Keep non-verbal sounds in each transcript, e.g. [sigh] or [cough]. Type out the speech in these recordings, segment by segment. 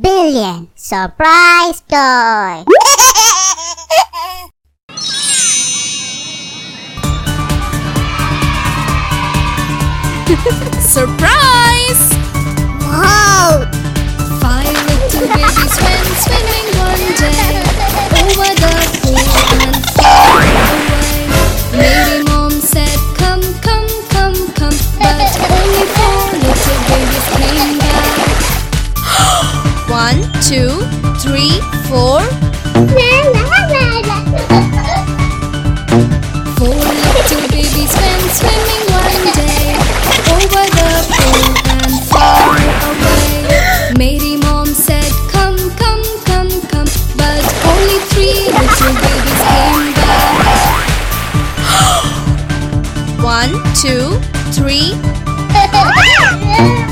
billion surprise toy. [laughs] Surprise! Two, three, four. Four little babies went swimming one day over the pool and far away. Mary mom said, Come, come, come, come, but only three little babies came back. [gasps] One, two, three. Three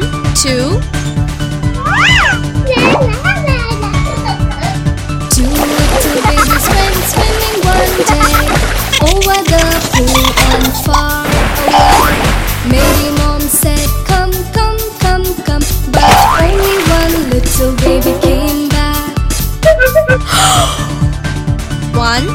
One, two. Two little babies went swimming one day over the pool and far away. Mary mom said, Come, come, come, come, but only one little baby came back. [gasps] one.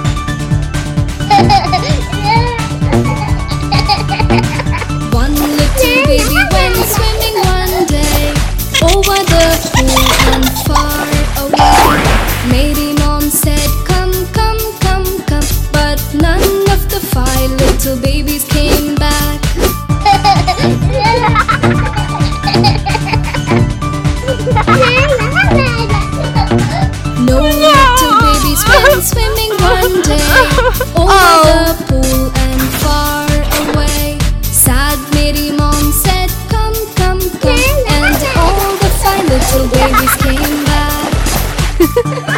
and swimming one day [laughs] over oh. the pool and far away. Sad Mary Mom said, Come, come, come, and all the fine little babies came back. [laughs]